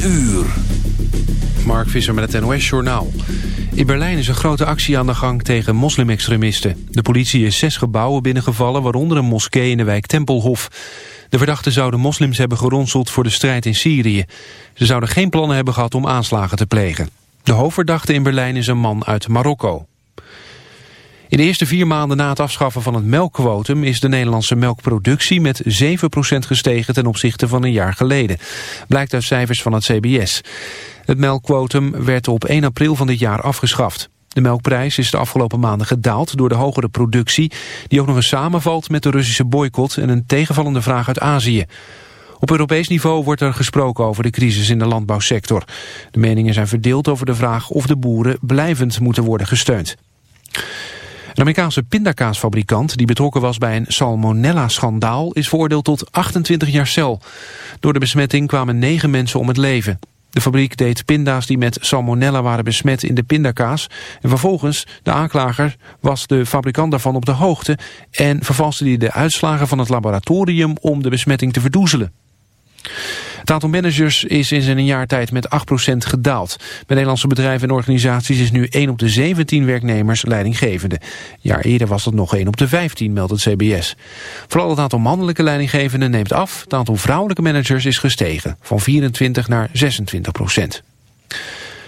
uur. Mark Visser met het NOS-journaal. In Berlijn is een grote actie aan de gang tegen moslimextremisten. De politie is zes gebouwen binnengevallen, waaronder een moskee in de wijk Tempelhof. De verdachten zouden moslims hebben geronseld voor de strijd in Syrië. Ze zouden geen plannen hebben gehad om aanslagen te plegen. De hoofdverdachte in Berlijn is een man uit Marokko. In de eerste vier maanden na het afschaffen van het melkquotum... is de Nederlandse melkproductie met 7% gestegen ten opzichte van een jaar geleden. Blijkt uit cijfers van het CBS. Het melkquotum werd op 1 april van dit jaar afgeschaft. De melkprijs is de afgelopen maanden gedaald door de hogere productie... die ook nog eens samenvalt met de Russische boycott... en een tegenvallende vraag uit Azië. Op Europees niveau wordt er gesproken over de crisis in de landbouwsector. De meningen zijn verdeeld over de vraag of de boeren blijvend moeten worden gesteund. Amerikaanse pindakaasfabrikant die betrokken was bij een salmonella-schandaal is veroordeeld tot 28 jaar cel. Door de besmetting kwamen negen mensen om het leven. De fabriek deed pinda's die met salmonella waren besmet in de pindakaas. En vervolgens, de aanklager, was de fabrikant daarvan op de hoogte... en vervalste hij de uitslagen van het laboratorium om de besmetting te verdoezelen. Het aantal managers is in een jaar tijd met 8% gedaald. Bij Nederlandse bedrijven en organisaties is nu 1 op de 17 werknemers leidinggevende. Jaar eerder was dat nog 1 op de 15, meldt het CBS. Vooral het aantal mannelijke leidinggevenden neemt af. Het aantal vrouwelijke managers is gestegen, van 24 naar 26 procent.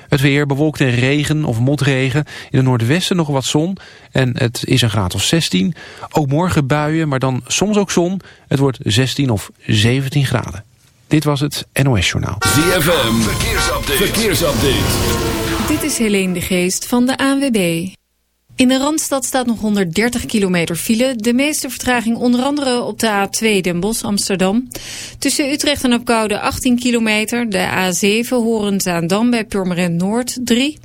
Het weer bewolkt en regen of motregen. In het noordwesten nog wat zon. En het is een graad of 16. Ook morgen buien, maar dan soms ook zon. Het wordt 16 of 17 graden. Dit was het NOS Journaal. ZFM, verkeersupdate. verkeersupdate. Dit is Helene de Geest van de ANWB. In de Randstad staat nog 130 kilometer file. De meeste vertraging onder andere op de A2 Den Bosch Amsterdam. Tussen Utrecht en Opkoude 18 kilometer. De A7 Horens aan Dam bij Purmerend Noord 3.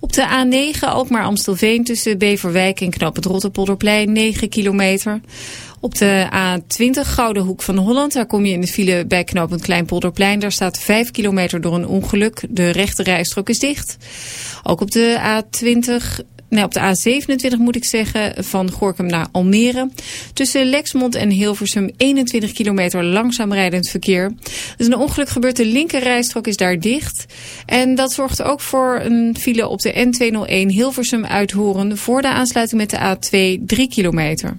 Op de A9 Alkmaar Amstelveen tussen Beverwijk en Knap het Rotterpolderplein 9 kilometer. Op de A20 Gouden Hoek van Holland, daar kom je in de file bij knooppunt Kleinpolderplein. Daar staat 5 kilometer door een ongeluk. De rechte rijstrook is dicht. Ook op de A20 Nee, op de A27 moet ik zeggen, van Gorkum naar Almere. Tussen Lexmond en Hilversum 21 kilometer langzaam rijdend verkeer. Er is een ongeluk gebeurd, de linkerrijstrook is daar dicht. En dat zorgt ook voor een file op de N201 Hilversum uithoren... voor de aansluiting met de A2 3 kilometer.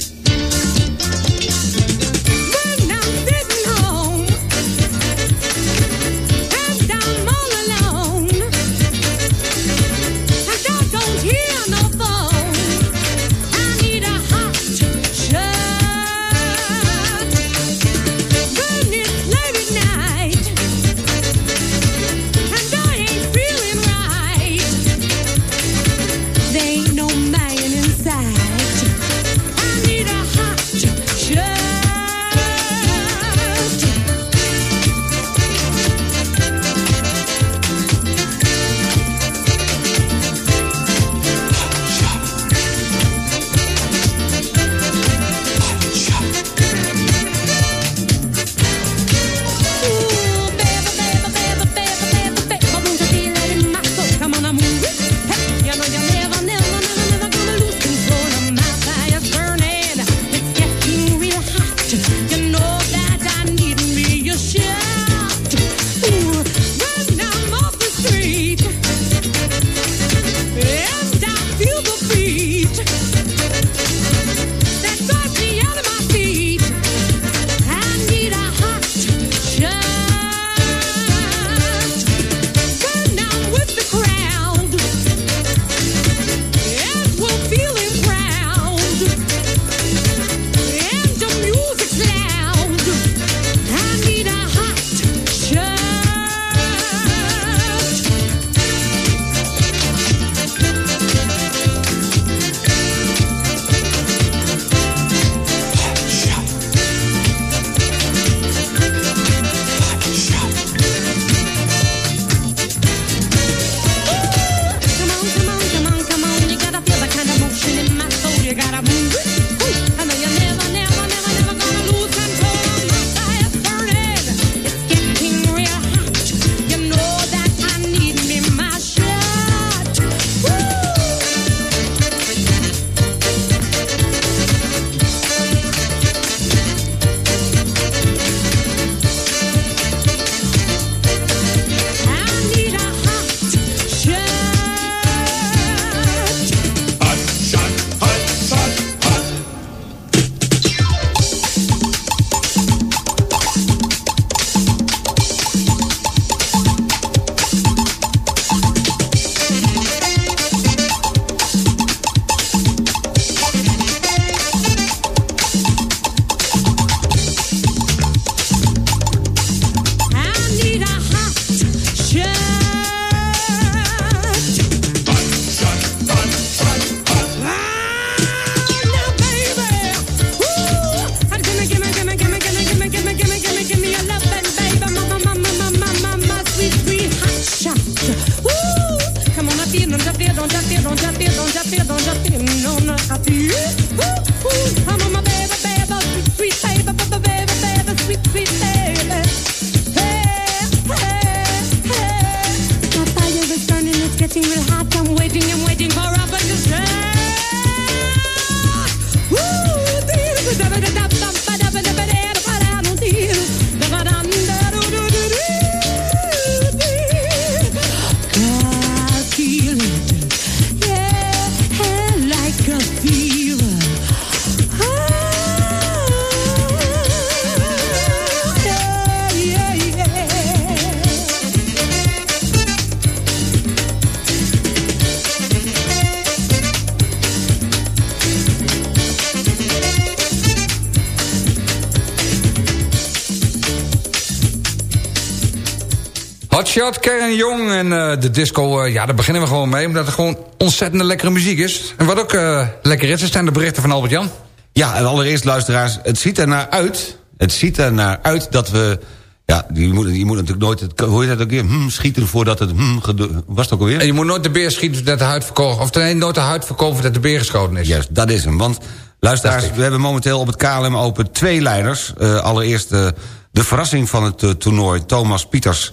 Hotshot, Karen Jong en uh, de disco, uh, ja, daar beginnen we gewoon mee... omdat het gewoon ontzettende lekkere muziek is. En wat ook uh, lekker is, zijn de berichten van Albert-Jan. Ja, en allereerst luisteraars, het ziet er naar uit... het ziet er naar uit dat we... Ja, je moet, je moet natuurlijk nooit... Het, hoe je dat ook weer? Hm, schieten voordat het... Hm, was het ook alweer? En je moet nooit de beer schieten dat de huid verkopen... of nee, nooit de huid verkopen dat de beer geschoten is. Juist, dat is hem. Want luisteraars, we hebben momenteel op het KLM Open twee leiders. allereerst de verrassing van het toernooi, Thomas Pieters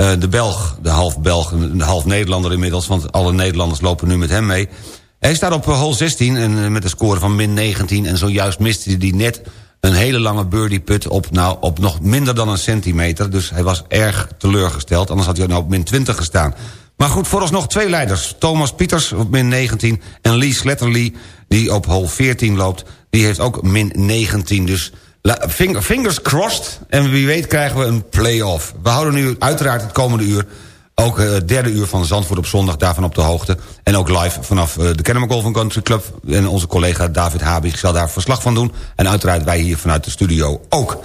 de Belg, de half Belg, de half Nederlander inmiddels... want alle Nederlanders lopen nu met hem mee. Hij staat op hole 16 en uh, met een score van min 19... en zojuist miste hij net een hele lange birdie put op, nou, op nog minder dan een centimeter. Dus hij was erg teleurgesteld, anders had hij nou op min 20 gestaan. Maar goed, vooralsnog twee leiders. Thomas Pieters op min 19 en Lee Sletterly, die op hole 14 loopt... die heeft ook min 19, dus fingers crossed. En wie weet krijgen we een play-off. We houden nu uiteraard het komende uur... ook het uh, derde uur van Zandvoort op zondag daarvan op de hoogte. En ook live vanaf uh, de Kennemer Golf Country Club. En onze collega David Habig zal daar verslag van doen. En uiteraard wij hier vanuit de studio ook.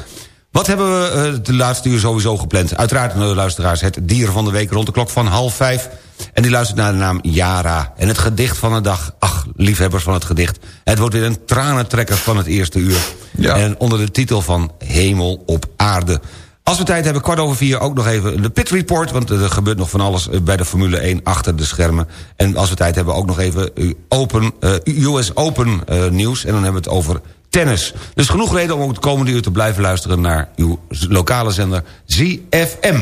Wat hebben we uh, de laatste uur sowieso gepland? Uiteraard, de luisteraars, het dier van de week rond de klok van half vijf. En die luistert naar de naam Yara. En het gedicht van de dag, ach, liefhebbers van het gedicht... het wordt weer een tranentrekker van het eerste uur. Ja. En onder de titel van Hemel op aarde. Als we tijd hebben, kwart over vier ook nog even de pit report... want er gebeurt nog van alles bij de Formule 1 achter de schermen. En als we tijd hebben, ook nog even open, uh, US Open uh, nieuws. En dan hebben we het over tennis. Dus genoeg reden om ook het komende uur te blijven luisteren... naar uw lokale zender ZFM.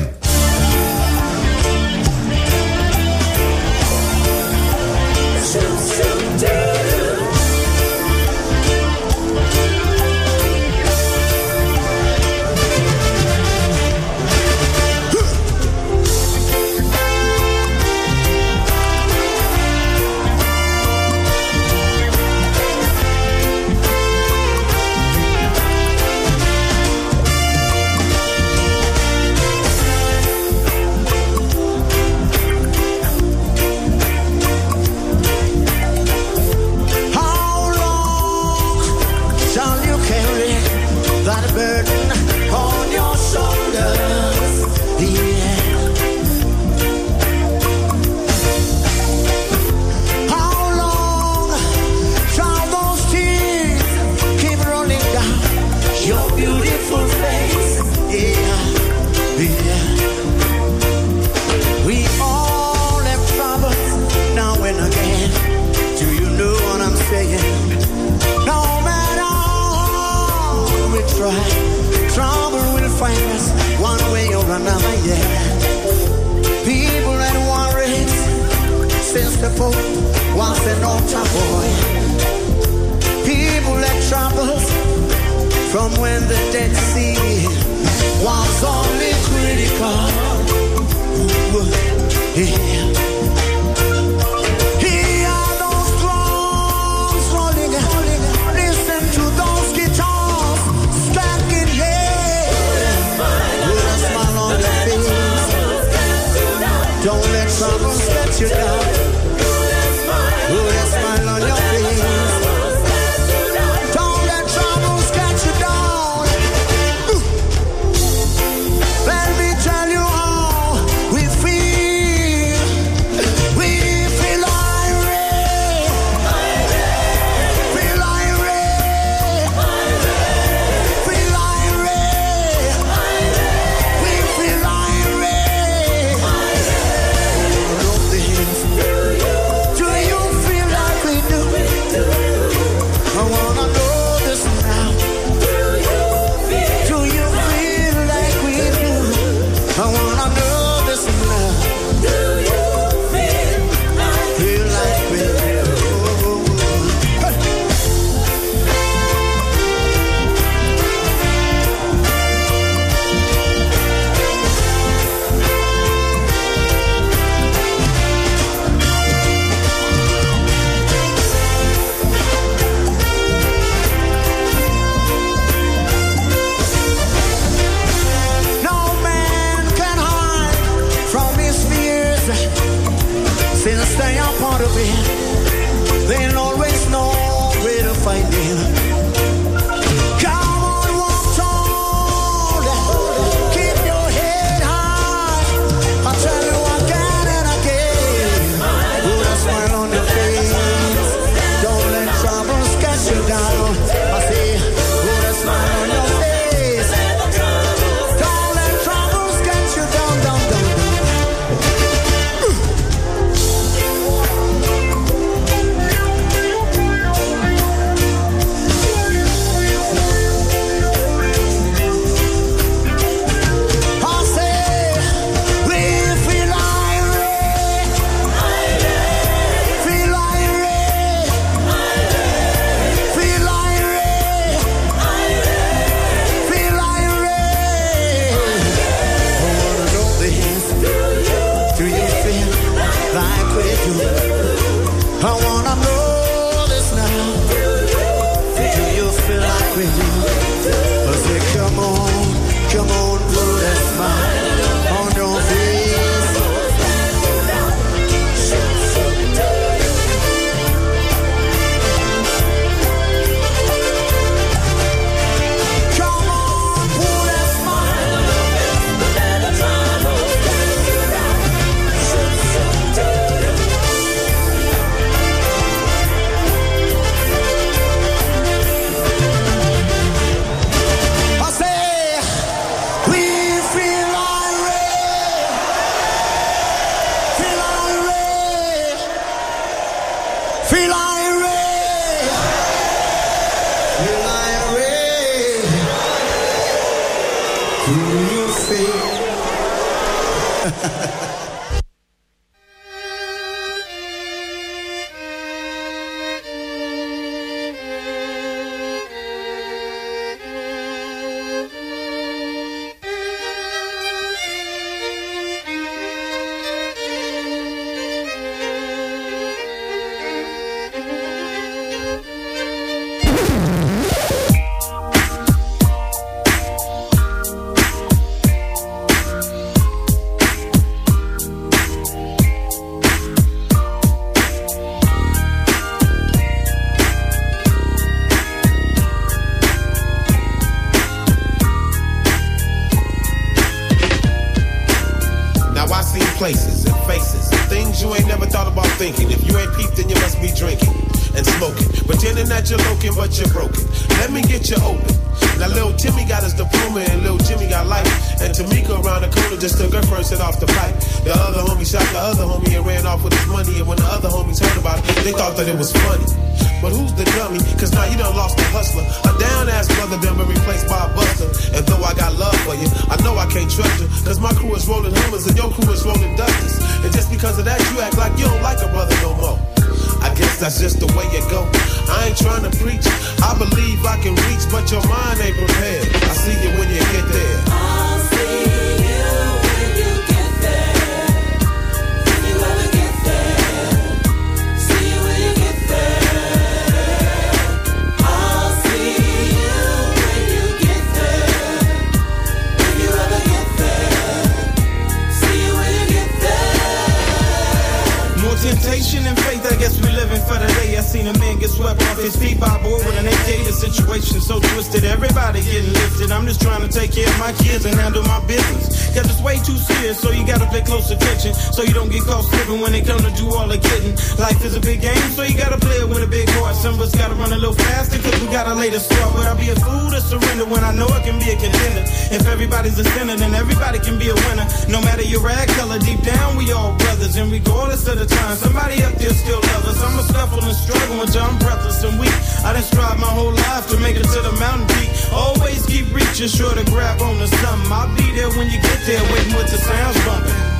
kids and handle my business. Cause it's way too serious, so you gotta pay close attention. So you don't get caught slipping when they come to do all the kidding. Life is a big game, so you gotta play it with a big heart. Some of us gotta run a little faster, cause we gotta lay the start. But I'll be a fool to surrender when I know I can be a contender. If everybody's a sinner, then everybody can be a winner. No matter your rag color, deep down we all brothers. And regardless of the time, somebody up there still loves us. I'ma scuffle and struggle until I'm breathless and weak. I done strive my whole life to make it to the mountain peak. Always keep reaching, sure to grab on to something. I'll be there when you get there, waiting with the sounds bumping.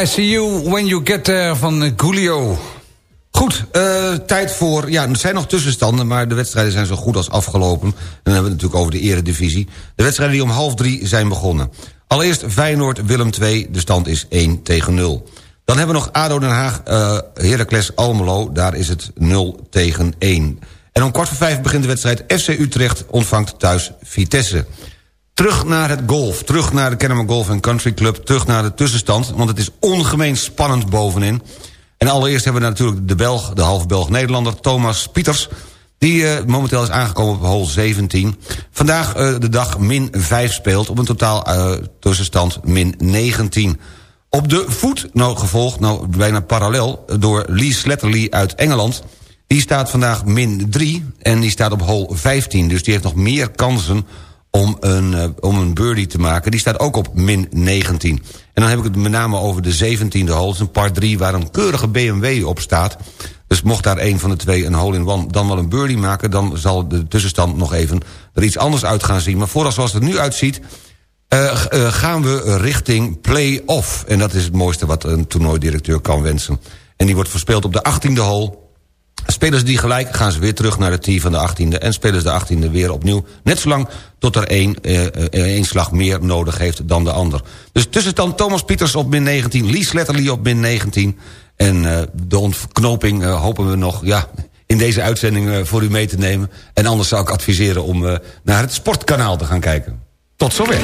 I see you when you get there van Julio. Goed, eh, tijd voor... Ja, er zijn nog tussenstanden, maar de wedstrijden zijn zo goed als afgelopen. En dan hebben we het natuurlijk over de eredivisie. De wedstrijden die om half drie zijn begonnen. Allereerst Feyenoord-Willem 2, de stand is 1 tegen 0. Dan hebben we nog ADO Den Haag, uh, Heracles Almelo, daar is het 0 tegen 1. En om kwart voor vijf begint de wedstrijd FC Utrecht ontvangt thuis Vitesse. Terug naar het golf, terug naar de Kennemer Golf Country Club... terug naar de tussenstand, want het is ongemeen spannend bovenin. En allereerst hebben we natuurlijk de Belg, de half Belg Nederlander... Thomas Pieters, die uh, momenteel is aangekomen op hole 17. Vandaag uh, de dag min 5 speelt, op een totaal uh, tussenstand min 19. Op de voet, nou gevolgd, nou bijna parallel... door Lee Sletterly uit Engeland... Die staat vandaag min 3 en die staat op hole 15. Dus die heeft nog meer kansen om een, uh, om een birdie te maken. Die staat ook op min 19. En dan heb ik het met name over de 17e hole. een par 3 waar een keurige BMW op staat. Dus mocht daar een van de twee een hole-in-one dan wel een birdie maken... dan zal de tussenstand nog even er iets anders uit gaan zien. Maar vooral zoals het er nu uitziet... Uh, uh, gaan we richting play-off. En dat is het mooiste wat een toernooidirecteur kan wensen. En die wordt verspeeld op de 18e hole Spelers die gelijk gaan ze weer terug naar de tee van de 18e... en spelers de 18e weer opnieuw. Net zolang tot er één, eh, één slag meer nodig heeft dan de ander. Dus tussenstand Thomas Pieters op min 19... Lee Sletterly op min 19... en uh, de ontknoping uh, hopen we nog ja, in deze uitzending uh, voor u mee te nemen. En anders zou ik adviseren om naar het sportkanaal te gaan kijken. Tot zover.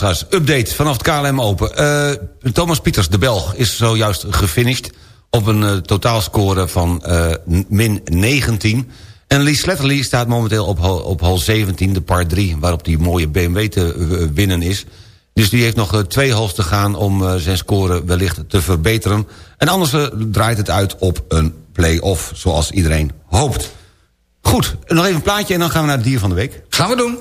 Luisteraars, update vanaf het KLM Open. Eh, Thomas Pieters, de Belg, is zojuist gefinished... op een uh, totaalscore van uh, min 19. En Lee Sletterly staat momenteel op, op hal 17, de par 3... waarop die mooie BMW te winnen is. Dus die heeft nog twee holes te gaan om zijn score wellicht te verbeteren. En anders draait het uit op een play-off, zoals iedereen hoopt. Goed, nog even een plaatje en dan gaan we naar het dier van de week. Gaan we doen.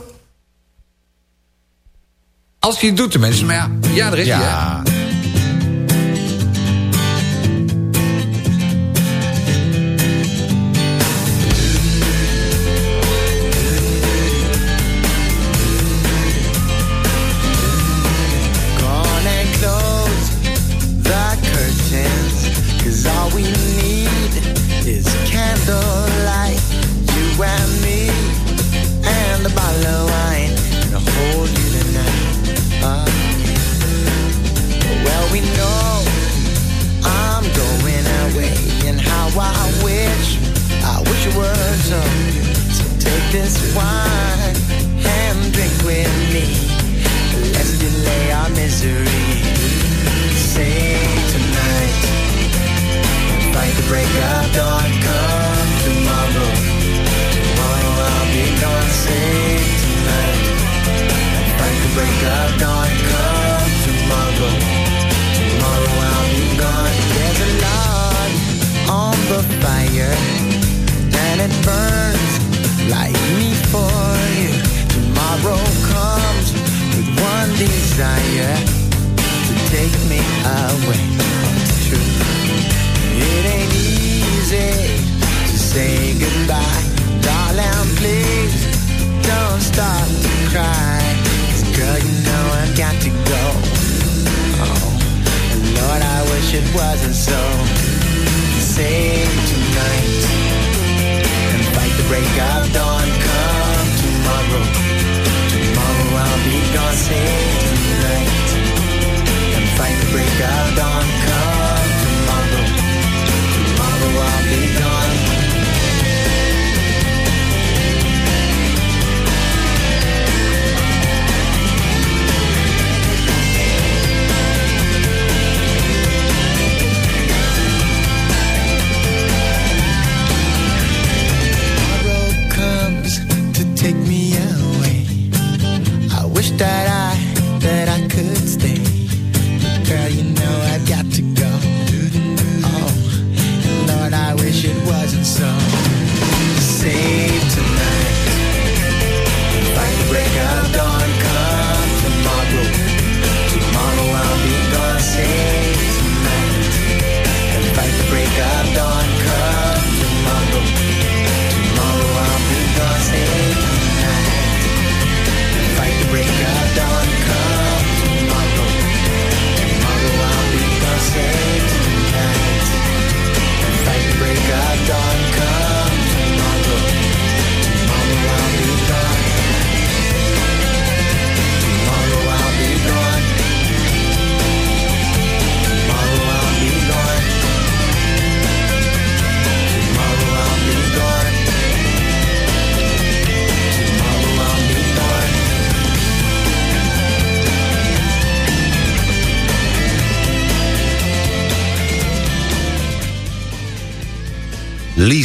Als je het doet tenminste, maar ja, ja daar is hij, Ja.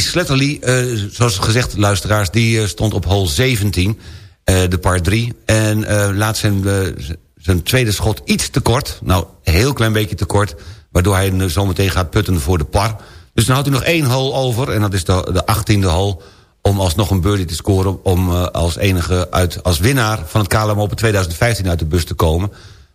Sletterly, eh, zoals gezegd, luisteraars... die eh, stond op hole 17, eh, de par 3... en laat zijn, zijn tweede schot iets te kort. Nou, een heel klein beetje te kort... waardoor hij eh, zometeen gaat putten voor de par. Dus dan houdt hij nog één hole over... en dat is de, de 18e hole om alsnog een birdie te scoren... om als enige uit, als winnaar van het KLM Open 2015 uit de bus te komen.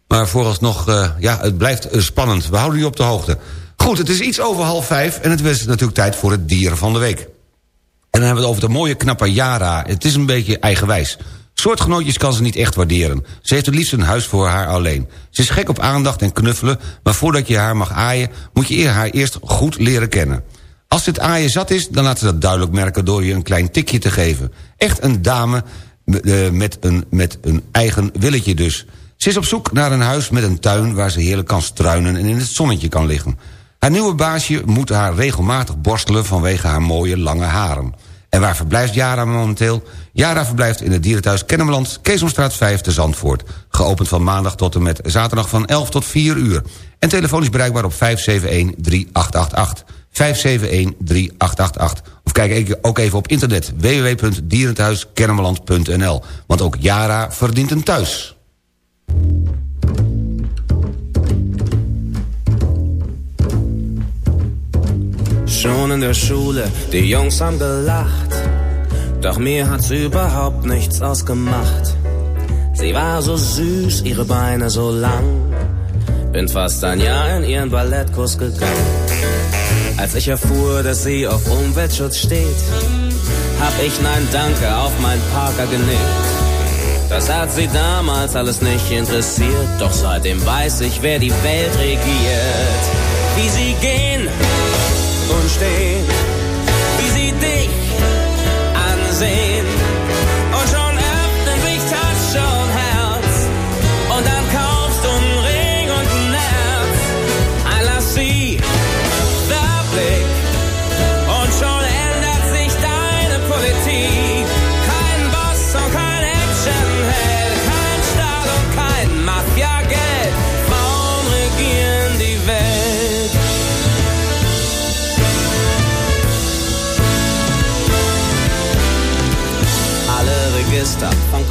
Maar vooralsnog, ja, het blijft spannend. We houden u op de hoogte. Goed, het is iets over half vijf en het is natuurlijk tijd voor het dier van de week. En dan hebben we het over de mooie knappe Yara. Het is een beetje eigenwijs. Soortgenootjes kan ze niet echt waarderen. Ze heeft het liefst een huis voor haar alleen. Ze is gek op aandacht en knuffelen... maar voordat je haar mag aaien... moet je haar eerst goed leren kennen. Als het aaien zat is, dan laat ze dat duidelijk merken... door je een klein tikje te geven. Echt een dame eh, met een, met een eigen willetje dus. Ze is op zoek naar een huis met een tuin... waar ze heerlijk kan struinen en in het zonnetje kan liggen. Haar nieuwe baasje moet haar regelmatig borstelen vanwege haar mooie lange haren. En waar verblijft Jara momenteel? Jara verblijft in het dierenthuis Kennemerland, Keesomstraat 5 te Zandvoort. Geopend van maandag tot en met zaterdag van 11 tot 4 uur. En telefonisch bereikbaar op 571-3888. 571-3888. Of kijk ook even op internet www.dierenthuiskennemerland.nl. Want ook Jara verdient een thuis. Schon in der Schule, die Jungs haben gelacht. Doch mir hat's überhaupt nichts ausgemacht. Sie war so süß, ihre Beine so lang. Bin fast ein Jahr in ihren Ballettkurs gegangen. Als ich erfuhr, dass sie auf Umweltschutz steht, hab ich Nein Danke auf mein Parker genickt. Das hat sie damals alles nicht interessiert, doch seitdem weiß ich, wer die Welt regiert. Wie sie gehen und stehen, wie sie dich ansehen.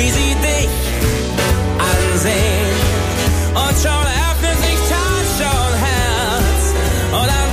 wie sie dich ansehen. Und schon öffnet sich Tasche und Herz. Und dann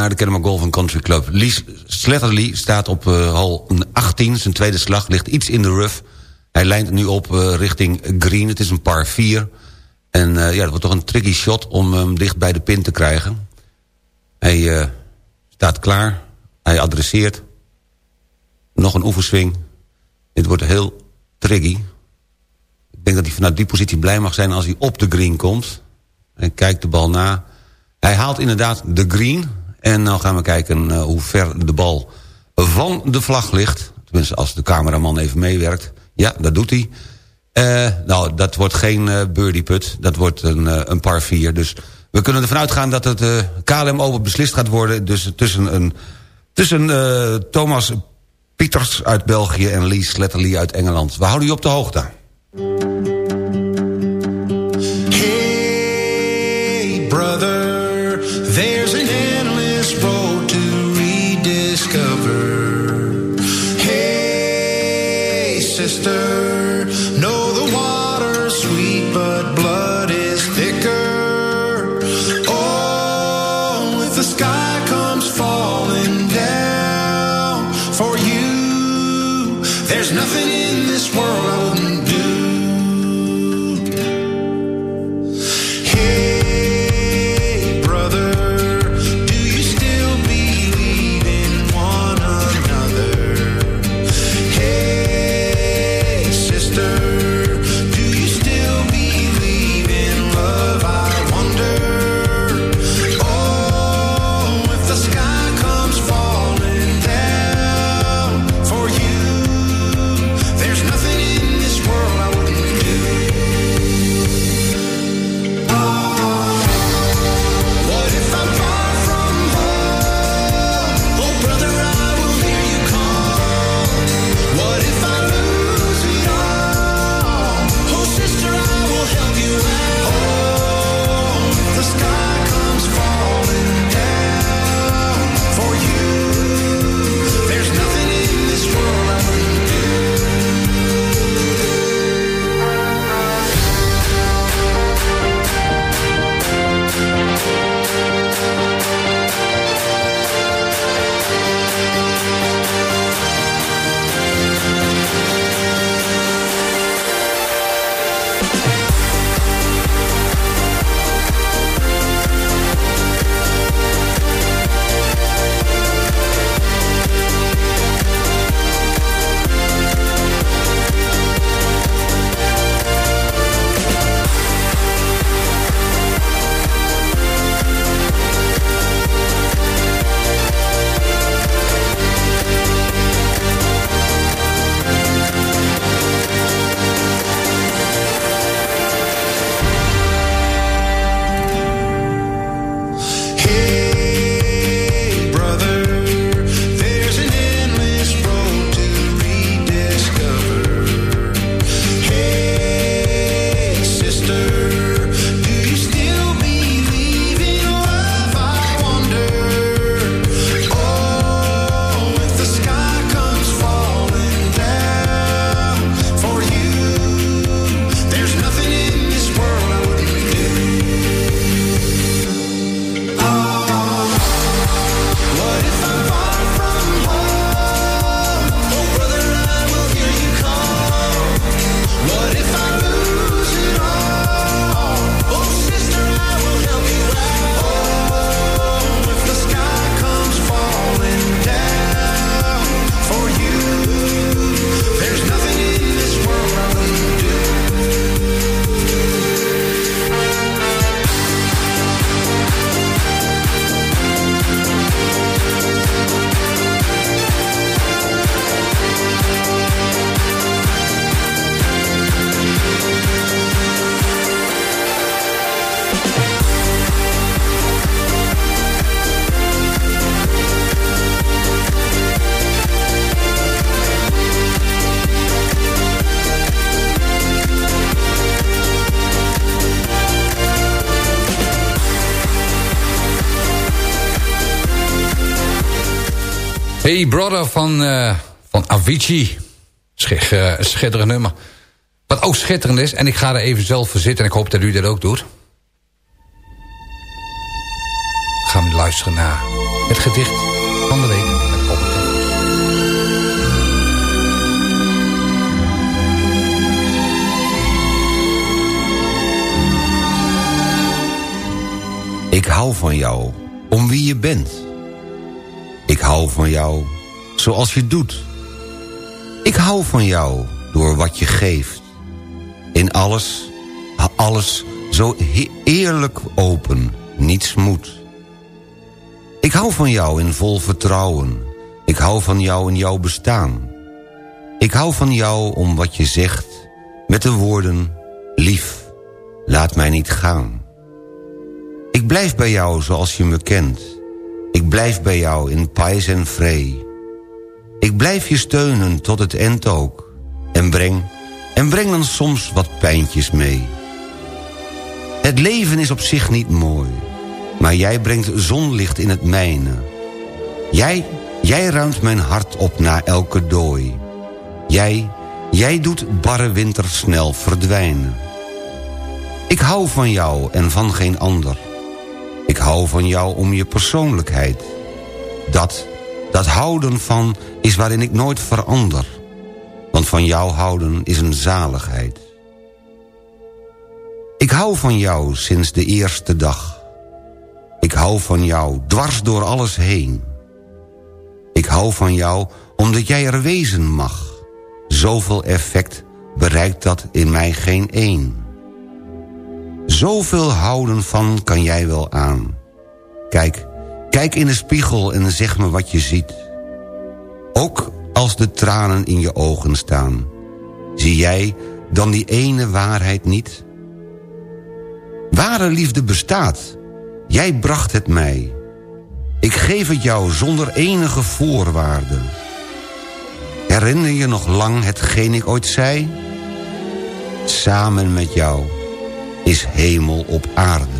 naar de Kennemer Golf Country Club. Lies staat op uh, hal 18. Zijn tweede slag ligt iets in de rough. Hij lijnt nu op uh, richting green. Het is een par 4. En uh, ja, het wordt toch een tricky shot om hem dicht bij de pin te krijgen. Hij staat klaar. Hij adresseert. Nog een oefenswing. Dit wordt heel tricky. Ik denk dat hij vanuit die positie blij mag zijn als hij op de green komt. En kijkt de bal na. Hij haalt inderdaad de green. En dan gaan we kijken uh, hoe ver de bal van de vlag ligt. Tenminste, als de cameraman even meewerkt. Ja, dat doet hij. Uh, nou, dat wordt geen uh, birdie. Dat wordt een, een par 4. Dus we kunnen ervan uitgaan dat het KLM Open beslist gaat worden. Dus tussen, een, tussen Thomas Pieters uit België en Lee Sletterly uit Engeland. We houden u op de hoogte. Van, eh, van Avicii. Eh, schitterend nummer. Wat ook schitterend is, en ik ga er even zelf voor zitten... en ik hoop dat u dat ook doet. Gaan we luisteren naar het gedicht van de week. Ik hou van jou, om wie je bent. Ik hou van jou, zoals je doet. Ik hou van jou, door wat je geeft. In alles, alles zo eerlijk open, niets moet. Ik hou van jou in vol vertrouwen. Ik hou van jou in jouw bestaan. Ik hou van jou om wat je zegt, met de woorden... Lief, laat mij niet gaan. Ik blijf bij jou zoals je me kent. Ik blijf bij jou in pijs en vree. Ik blijf je steunen tot het eind ook. En breng, en breng dan soms wat pijntjes mee. Het leven is op zich niet mooi. Maar jij brengt zonlicht in het mijne. Jij, jij ruimt mijn hart op na elke dooi. Jij, jij doet barre winter snel verdwijnen. Ik hou van jou en van geen ander. Ik hou van jou om je persoonlijkheid. Dat, dat houden van is waarin ik nooit verander. Want van jou houden is een zaligheid. Ik hou van jou sinds de eerste dag. Ik hou van jou dwars door alles heen. Ik hou van jou omdat jij er wezen mag. Zoveel effect bereikt dat in mij geen één. Zoveel houden van kan jij wel aan. Kijk, kijk in de spiegel en zeg me wat je ziet. Ook als de tranen in je ogen staan. Zie jij dan die ene waarheid niet? Ware liefde bestaat. Jij bracht het mij. Ik geef het jou zonder enige voorwaarde. Herinner je nog lang hetgeen ik ooit zei? Samen met jou is hemel op aarde.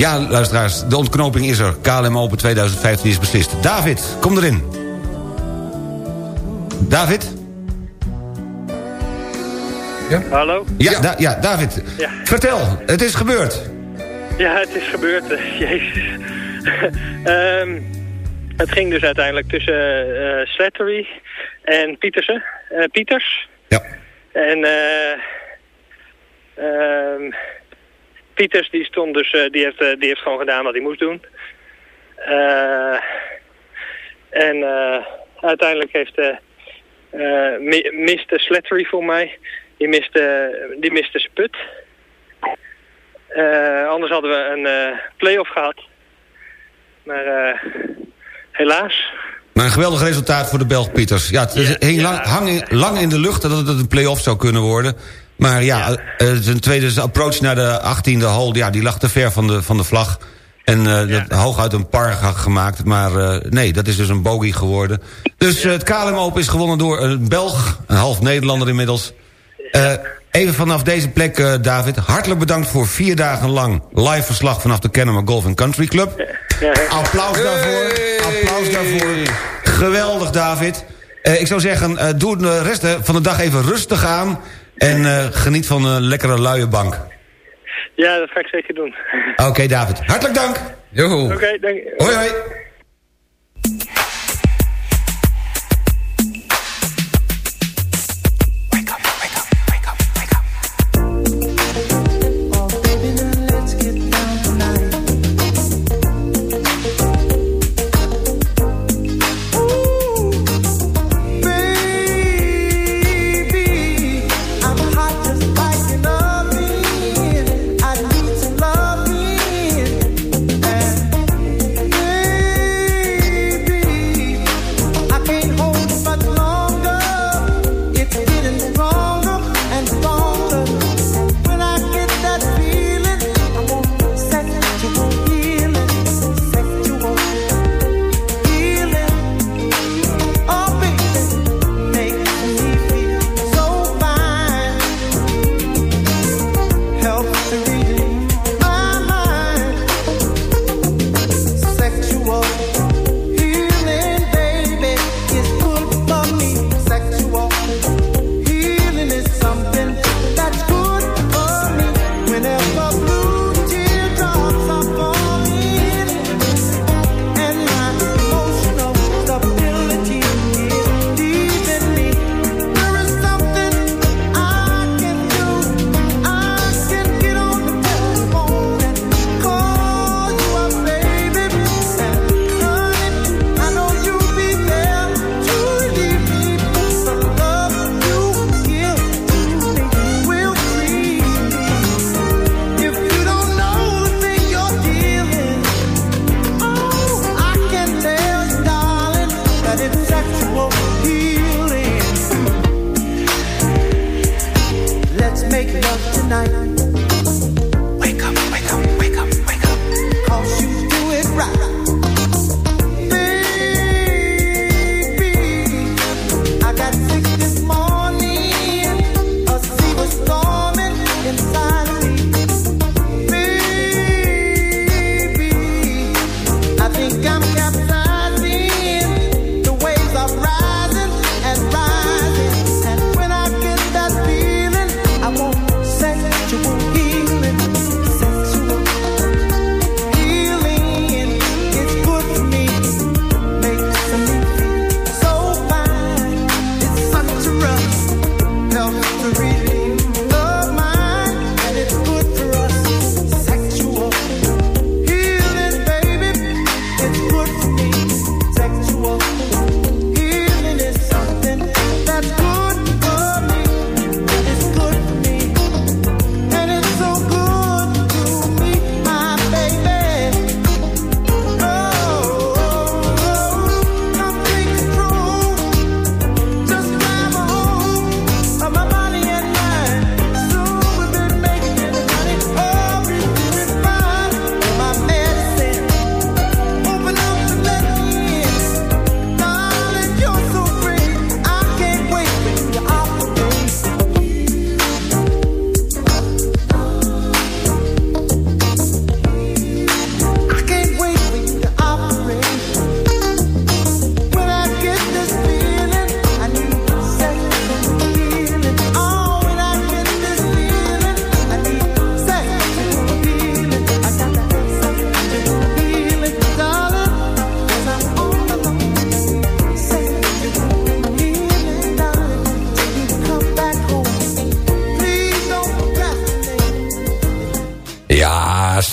Ja, luisteraars, de ontknoping is er. KLM Open 2015 is beslist. David, kom erin. David? Hallo? Ja, Da- ja David. Ja. Vertel, het is gebeurd. Ja, het is gebeurd. Jezus. Ehm, het ging dus uiteindelijk tussen eh Slattery en Pietersen. eh, Pieters. Ja. En eh ehm, Pieters die stond dus, eh, die, heeft, eh, die heeft gewoon gedaan wat hij moest doen. Eh, en uiteindelijk heeft mi- miste Slattery voor mij. Die miste, die miste Sput. Anders hadden we een play-off gehad. Maar eh, helaas. Maar een geweldig resultaat voor de Belg Pieters. Ja, het hing lang, hang in, lang in de lucht dat het een play-off zou kunnen worden. Maar ja, eh, zijn tweede approach naar de 18e hole... Ja, die lag te ver van de, van de vlag. En eh dat hooguit een par ge- gemaakt. Maar eh, nee, dat is dus een bogey geworden. Dus eh, het KLM Open is gewonnen door een Belg. Een half Nederlander inmiddels. Eh, even vanaf deze plek, eh, David. Hartelijk bedankt voor vier dagen lang live verslag... vanaf de Kennemer Golf Country Club. Applaus daarvoor. Applaus daarvoor. Geweldig, David. Eh, ik zou zeggen, eh, doe de rest eh, van de dag even rustig aan... en eh, geniet van een lekkere luie bank. Ja, dat ga ik zeker doen. Oké, David. Hartelijk dank. Oké, dank je. Hoi, hoi.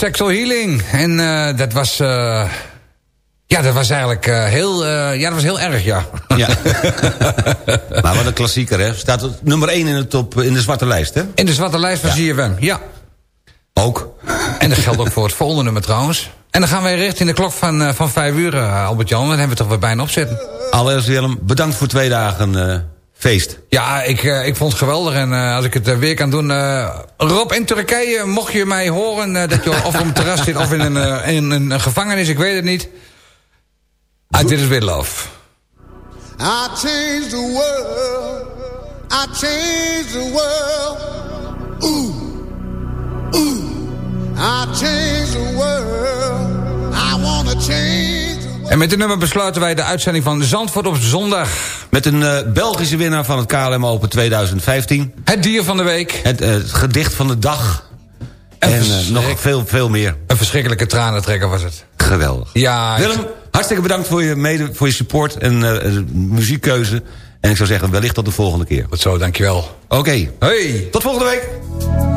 Sexual Healing. En eh, dat was... eh, ja, dat was eigenlijk eh, heel... ja, dat was heel erg, ja. Ja. maar wat een klassieker, hè? Staat op nummer 1 in de, top, in de zwarte lijst, hè? In de zwarte lijst van ZFM, ja. Ook. En dat geldt ook voor het volgende nummer trouwens. En dan gaan wij richting de klok van, van 5 uur, Albert-Jan. Dan hebben we toch weer bijna opzitten. Allereerst Willem, bedankt voor twee dagen feest. Ja, ik, eh, ik vond het geweldig. En eh, als ik het eh, weer kan doen... eh, Rob, in Turkije, mocht je mij horen... dat je of op een terras zit of in een, in een gevangenis, ik weet het niet. I did it with love. I changed the world. I changed the world. Ooh, ooh. I changed the world. I wanna change. En met dit nummer besluiten wij de uitzending van Zandvoort op zondag. Met een eh, Belgische winnaar van het KLM Open 2015. Het dier van de week. Het, eh, het gedicht van de dag. En, eh, nog veel, veel meer. Een verschrikkelijke tranentrekker was het. Geweldig. Ja, Willem, hartstikke bedankt voor je, mede, voor je support en eh, muziekkeuze. En ik zou zeggen, wellicht tot de volgende keer. Goed zo, dankjewel. Oké. Hey. Tot volgende week.